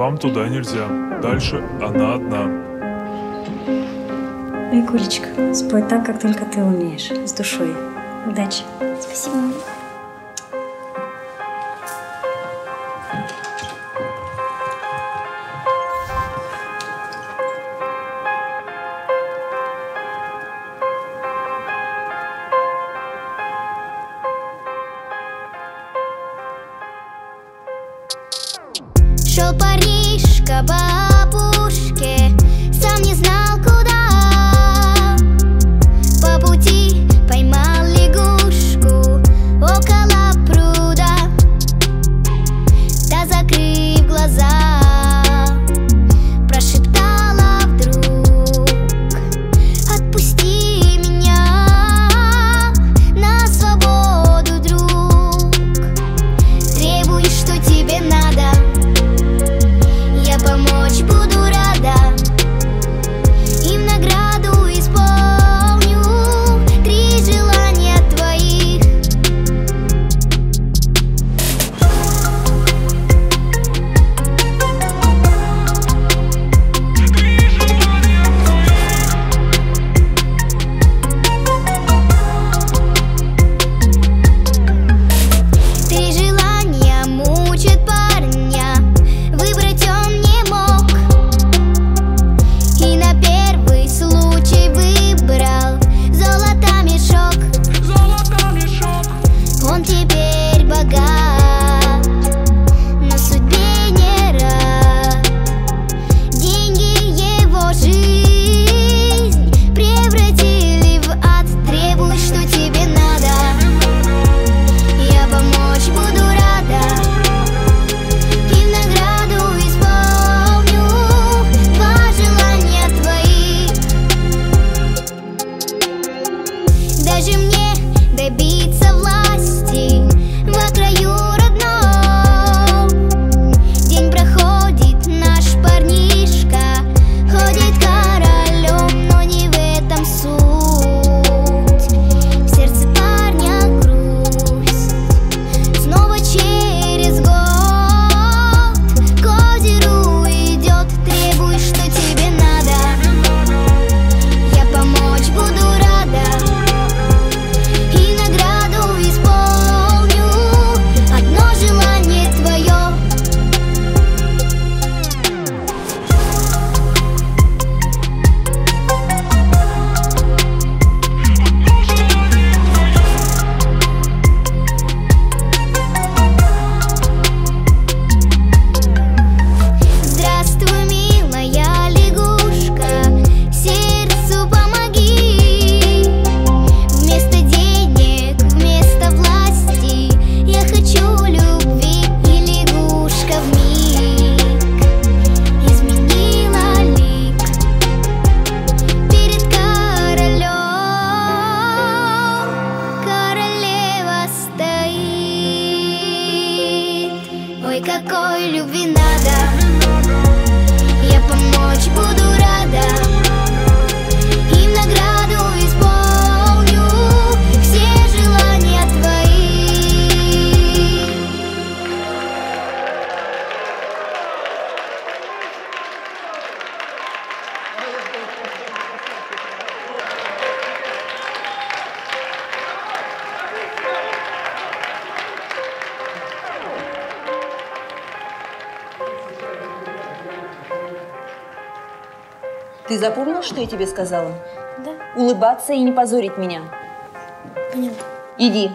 Вам туда нельзя. Дальше она одна. Эй, Кулечка, спой так, как только ты умеешь. С душой. Удачи. Спасибо. шел Париж, Кабан. Даже мне добиться власти. Во краю Ты запомнил, что я тебе сказала? Да. Улыбаться и не позорить меня. Понял. Иди.